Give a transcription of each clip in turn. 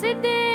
से दे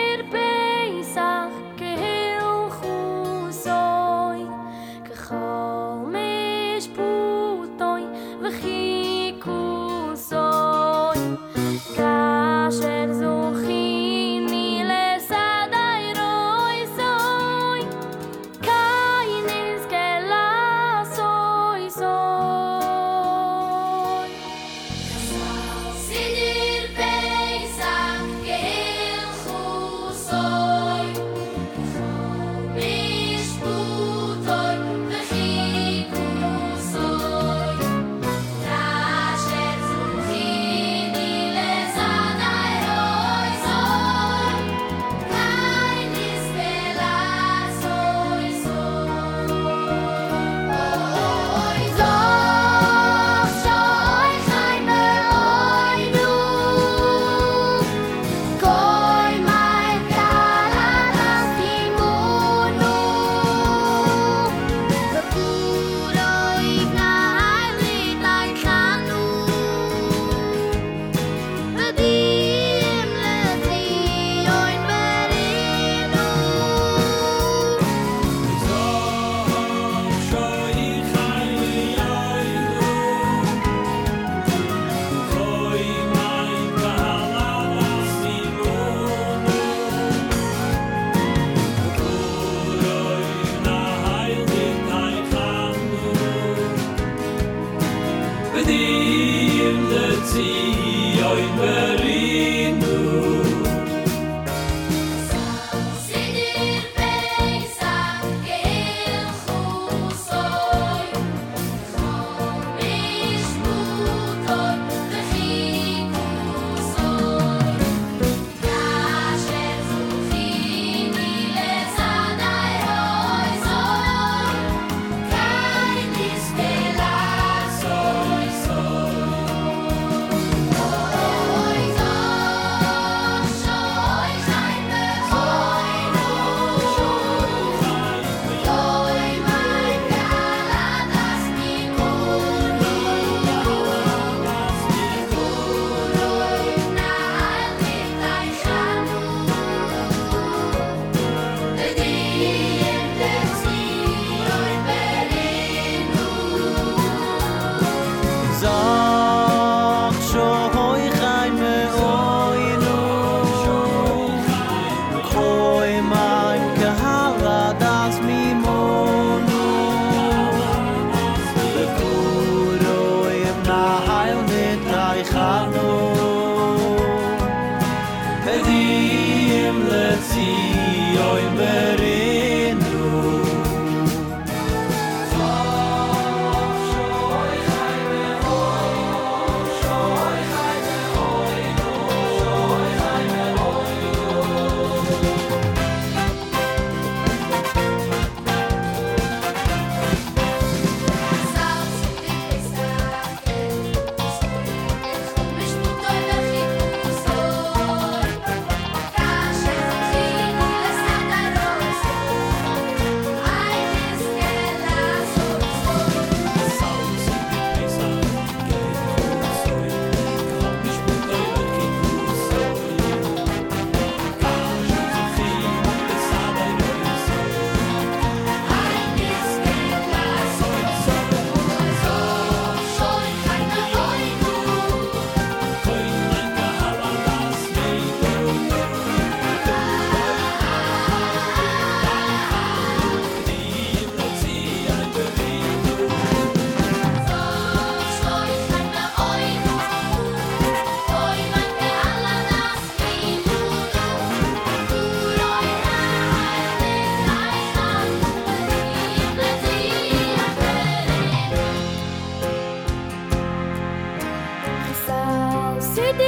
Seni